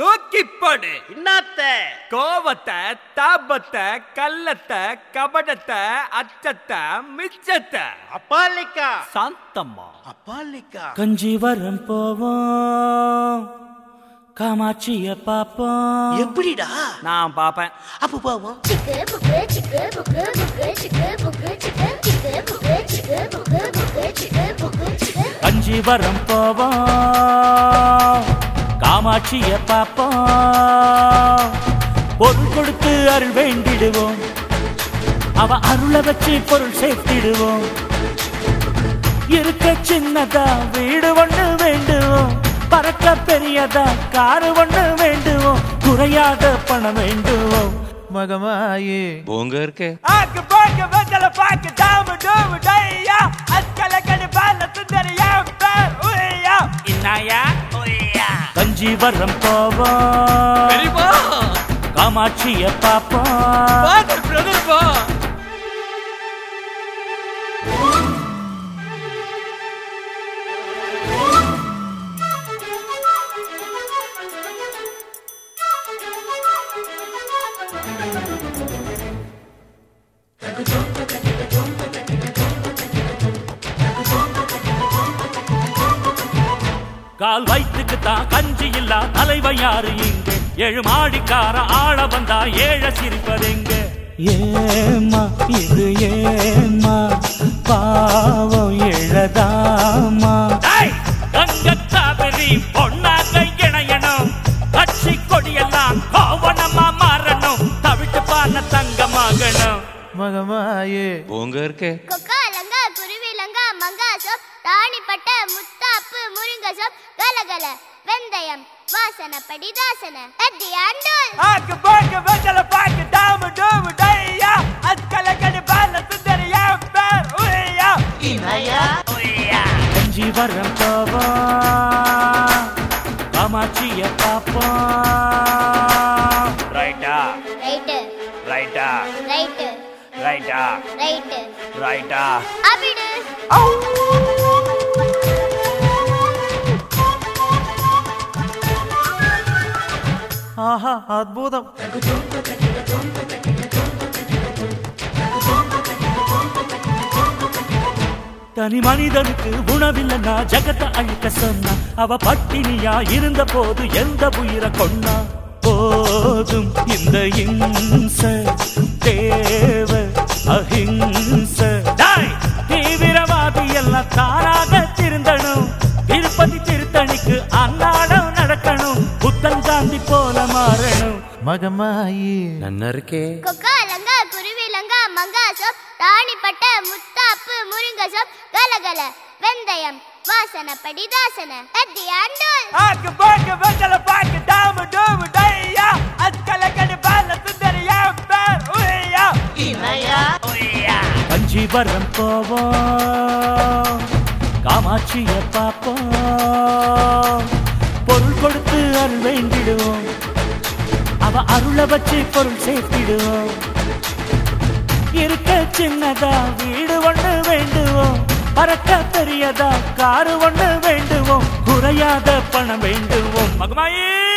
தூக்கிப்படு இன்னாத்த கோவத்தை தாபத்தை கள்ளத்தை கபடத்தை அச்சத்தை மிச்சத்தை அப்பாலிக்கா சாந்தம்மா அப்பாலிக்கா கஞ்சிவரம் போவோம் காமாட்சிய பாப்போம் எப்படிடா நான் பாப்பேன் அப்ப போவோம். கஞ்சிவரம் போவோம் காமாட்சிய பாப்போம் பொருள் கொடுத்து அருள் வேண்டிடுவோம். அவ அருளை வச்சு பொருள் சேர்த்திடுவோம். இருக்க சின்னதா வீடு ஒண்ணு வேண்டுவோம். பறக்க பெரியதா காரு ஒண்ணு வேண்டுவோம். குறையாத பணம் வேண்டுவோம். மகமாயே. போங்க இருக்கே. ஆக்கு பாக்கு வெத்தல பாக்கு தாம டூமு டையா. அஸ்கல கடி பால சுந்தரியா பேர் உய்யா. இன்னாயா? உய்யா கஞ்சிவரம் போவோம். காமாட்சிய பாப்போம். கால் வயிற்றுக்கு தான் கஞ்சி இல்லா தலைவன் யாரு இங்க? ஏழு மாடிக்கார ஆள வந்தா ஏழ சிரிப்பதெங்க ஏமா இது ஏமா பாவம் எழதாமா கங்கத்தாபரி பொன்னாக இணையணும். கட்சி கொடியெல்லாம் கோவணமா மாறணும். தவிட்டு பான தங்கமாகணும். மகமாயே போங்க இருக்கே. கொக்கா லங்கா குருவி லங்கா மங்கா சோப் ராணிப்பட்ட முத்தாப்பு முருங்க சோப் கலகல வெந்தயம் வாசனப்படி தாசன. அத்தி ஆண்டோல். ஆக்கு பாக்கு வெத்தல பாக்கு தாம டூமு டையா. அஸ்கல கடி பால சுந்தரியா பேர் உய்யா. இனாயா கஞ்சி வரம் போவோம் காமாட்சிய பாப்போம் ரைட்டா. ரைட்டு. ரைட்டா. ரைட்டு. ரைட்டா. ரைட்டு. ரைட்டா. அபிடு ஆஹா அற்புதம் தனி மனிதனுக்கு உணவில்லைன்னா ஜகத்தை அழிக்க சொன்னா அவ பட்டினியா இருந்த போது எந்த உயிரை கொன்னா போதும் இந்த இம்ச தேவை காந்தி போல மாறணும். மகமாயி. நன்னா இருக்கே கொக்கா லங்கா குருவி லங்கா மங்கா சோப் ராணிப்பட்ட முத்தாப்பு முருங்க சோப் கலகல வெந்தயம் வாசனப்படி தாசன அத்தி ஆண்டோல். ஆக்கு பாக்கு வெத்தல பாக்கு தாம டூமு டையா. அஸ்கல கடி பால சுந்தரியா பேர் உய்யா. இனாயா கஞ்சிவரம் போவோம். காமாட்சிய பாப்போம் வேண்டிடுவோம். அவ அருளை வச்சு பொருள் சேர்த்திடுவோம். இருக்க சின்னதா வீடு ஒண்ணு வேண்டுவோம். பறக்க பெரியதா காரு ஒண்ணு வேண்டுவோம். குறையாத பணம் வேண்டுவோம். மகமாயே!